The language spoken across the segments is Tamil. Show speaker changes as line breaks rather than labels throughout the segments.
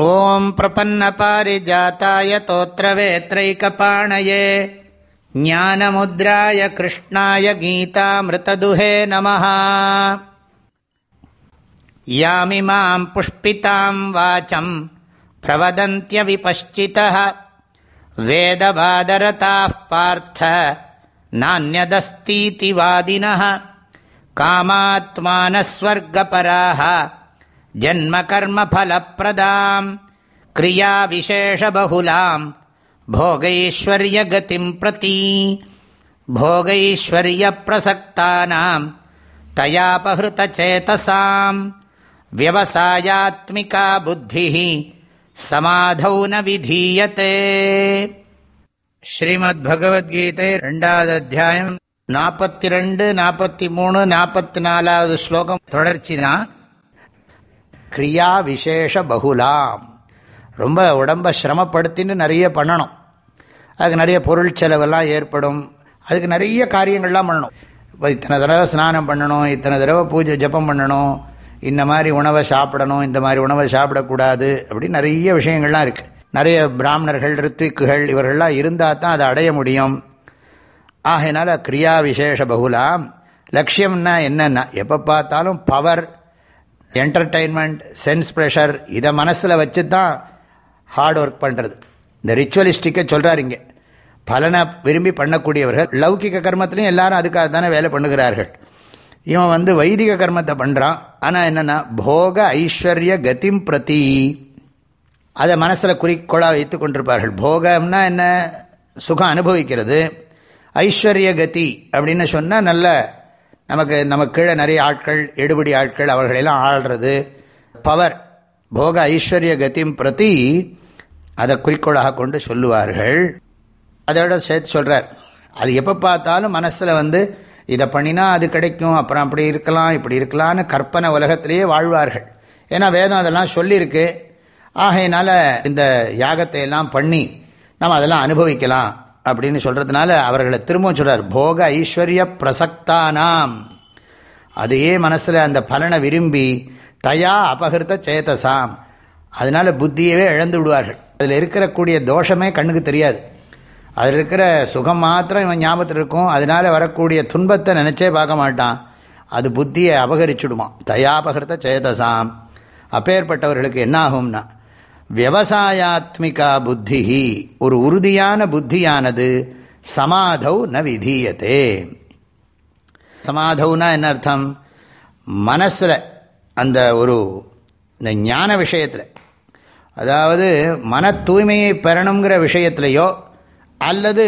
ॐ प्रपन्नपारिजाताय तोत्रवेत्रैकपाणये ज्ञानमुद्राय कृष्णाय गीतामृतदुहे नमः। यामिमाम् पुष्पिताम् वाचम् प्रवदन्त्यविपश्चितः वेदबादरताः पार्थ नान्यदस्तीति वादिनः कामात्मानस्वर्गपराः जन्मकर्मफलप्रदाम् क्रियाविशेषबहुलाम् भोगैश्वर्यगतिम् प्रति भोगैश्वर्यप्रसक्तानाम् तयापहृतचेतसाम् व्यवसायात्मिका बुद्धिः समाधौ न विधीयते ஸ்ரீமத்பகவத்கீதை ரெண்டாவது அத்தியாயம் நாற்பத்தி ரெண்டு நாற்பத்தி மூணு கிரியா விசேஷ பகுலாம். ரொம்ப உடம்பை சிரமப்படுத்தின்னு நிறைய பண்ணணும். அதுக்கு நிறைய பொருள் செலவெல்லாம் ஏற்படும். அதுக்கு நிறைய காரியங்கள்லாம் பண்ணணும். இப்போ இத்தனை தடவை ஸ்நானம் பண்ணணும் இத்தனை தடவை பூஜை ஜப்பம் பண்ணணும் இந்த மாதிரி உணவை சாப்பிடணும் இந்த மாதிரி உணவை சாப்பிடக்கூடாது அப்படின்னு நிறைய விஷயங்கள்லாம் இருக்குது நிறைய பிராமணர்கள் ரித்விக்குகள் இவர்கள்லாம் இருந்தால் தான் அதை அடைய முடியும். ஆகையினால கிரியா விசேஷ பகுலாம். லட்சியம்னா என்னென்னா எப்போ பார்த்தாலும் பவர் என்டர்டெயின்மெண்ட் சென்ஸ் ப்ரெஷர் இதை மனசில் வச்சு தான் ஹார்ட் ஒர்க் பண்ணுறது இந்த ரிச்சுவலிஸ்டிக்கை சொல்கிறார் இங்கே. பலனை விரும்பி பண்ணக்கூடியவர்கள் லௌகிக கர்மத்திலையும் எல்லாரும் அதுக்காக தானே வேலை பண்ணுகிறார்கள். இவன் வந்து வைதிக கர்மத்தை பண்ணுறான் ஆனால் என்னென்னா போக ஐஸ்வர்ய கதிம் பிரதி. அதை மனசில் குறிக்கோளாக வைத்து கொண்டிருப்பார்கள். போகம்னா என்ன? சுகம் அனுபவிக்கிறது. ஐஸ்வர்ய கதி அப்படின்னு சொன்னால் நல்ல நமக்கு நமக்கு கீழே நிறைய ஆட்கள் எடுபடி ஆட்கள் அவர்களெல்லாம் ஆள்றது. பவர் போக ஐஸ்வர்ய கத்தியும் பிரதி அதை குறிக்கோளாக கொண்டு சொல்லுவார்கள். அதோட சேர்த்து சொல்கிறார் அது எப்போ பார்த்தாலும் மனசில் வந்து இதை பண்ணினா அது கிடைக்கும் அப்புறம் அப்படி இருக்கலாம் இப்படி இருக்கலாம்னு கற்பனை உலகத்திலேயே வாழ்வார்கள். ஏன்னா வேதம் அதெல்லாம் சொல்லியிருக்கு. ஆகையினால இந்த யாகத்தை எல்லாம் பண்ணி நம்ம அதெல்லாம் அனுபவிக்கலாம். அப்படின்னு சொல்கிறதுனால அவர்களை திரும்பவும் சொல்கிறார் போக ஐஸ்வர்ய பிரசக்தானாம். அதையே மனசில் அந்த பலனை விரும்பி தயா அபகிருத்த சேத்தசாம் அதனால புத்தியவே இழந்து விடுவார்கள். அதில் இருக்கிறக்கூடிய தோஷமே கண்ணுக்கு தெரியாது. அதில் இருக்கிற சுகம் மாத்திரம் இவன் ஞாபகத்தில் இருக்கும். அதனால வரக்கூடிய துன்பத்தை நினச்சே பார்க்க மாட்டான். அது புத்தியை அபகரிச்சுடுமா தயாபகிருத்த சேதசாம். அப்பேற்பட்டவர்களுக்கு என்ன ஆகும்னா விவசாயாத்மிகா புத்தி ஒரு உறுதியான புத்தியானது சமாதௌ ந விதீயத்தே சமாதௌனா என்ன அர்த்தம்? மனசில் அந்த ஒரு இந்த ஞான விஷயத்தில். அதாவது மன தூய்மையை பெறணுங்கிற விஷயத்திலையோ அல்லது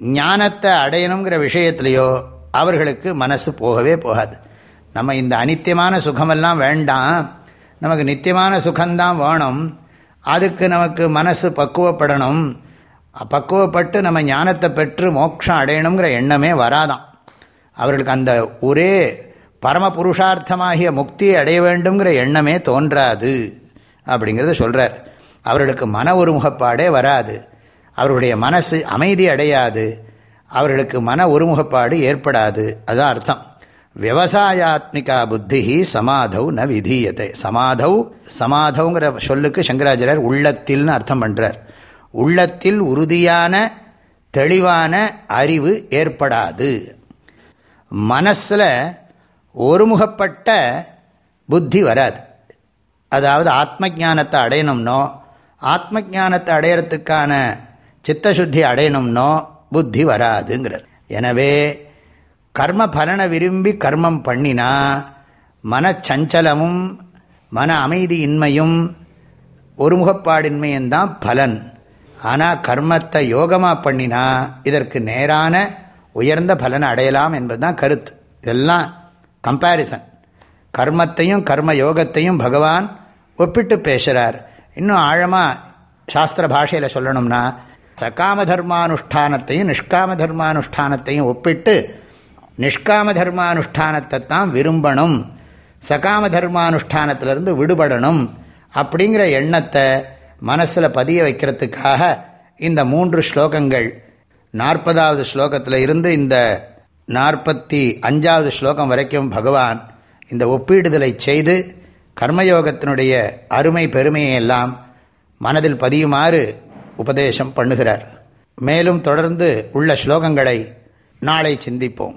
ஞானத்தை அடையணுங்கிற விஷயத்திலையோ அவர்களுக்கு மனசு போகவே போகாது. நம்ம இந்த அனித்தியமான சுகமெல்லாம் வேண்டாம். நமக்கு நித்தியமான சுகம்தான் வேணும். அதுக்கு நமக்கு மனசு பக்குவப்படணும். பக்குவப்பட்டு நம்ம ஞானத்தை பெற்று மோட்சம் அடையணுங்கிற எண்ணமே வராதான் அவர்களுக்கு அந்த ஒரே பரம புருஷார்த்தமாகிய முக்தியை அடைய வேண்டுங்கிற எண்ணமே தோன்றாது அப்படிங்கிறத சொல்கிறார் அவர்களுக்கு மன ஒருமுகப்பாடே வராது. அவர்களுடைய மனசு அமைதி அடையாது. அவர்களுக்கு மன ஒருமுகப்பாடு ஏற்படாது. அதுதான் அர்த்தம். விவசாயாத்மிகா புத்தி சமாதௌ ந விதீயத்தை சமாதௌ சமாதௌங்கிற சொல்லுக்கு சங்கராச்சாரியர் உள்ளத்தில்னு அர்த்தம் பண்ணுறார் உள்ளத்தில் உறுதியான தெளிவான அறிவு ஏற்படாது. மனசில் ஒருமுகப்பட்ட புத்தி வராது. அதாவது ஆத்ம ஜானத்தை அடையணும்னோ ஆத்ம ஜானத்தை அடையிறதுக்கான சித்தசுத்தி அடையணும்னோ புத்தி வராதுங்கிறார். எனவே கர்ம பலனை விரும்பி கர்மம் பண்ணினா மனச்சஞ்சலமும் மன அமைதியின்மையும் ஒருமுகப்பாடின்மையும் தான் பலன். ஆனால் கர்மத்தை யோகமாக பண்ணினா இதற்கு நேரான உயர்ந்த பலனை அடையலாம் என்பது தான் கருத்து. இதெல்லாம் கம்பேரிசன் கர்மத்தையும் கர்ம யோகத்தையும் பகவான் ஒப்பிட்டு பேசுகிறார் இன்னும் ஆழமாக சாஸ்திர பாஷையில் சொல்லணும்னா சகாம தர்மானுஷ்டானத்தையும் நிஷ்காம தர்மானுஷ்டானத்தையும் ஒப்பிட்டு நிஷ்காம தர்மானுஷ்டானத்தை தான் விரும்பணும். சகாம தர்மானுஷ்டானத்திலிருந்து விடுபடணும். அப்படிங்கிற எண்ணத்தை மனசில் பதிய வைக்கிறதுக்காக இந்த மூன்று ஸ்லோகங்கள் நாற்பதாவது ஸ்லோகத்தில் இருந்து இந்த நாற்பத்தி அஞ்சாவது ஸ்லோகம் வரைக்கும் பகவான் இந்த ஒப்பீடுதலை செய்து கர்மயோகத்தினுடைய அருமை பெருமையை எல்லாம் மனதில் பதியுமாறு உபதேசம் பண்ணுகிறார். மேலும் தொடர்ந்து உள்ள ஸ்லோகங்களை நாளை சிந்திப்போம்.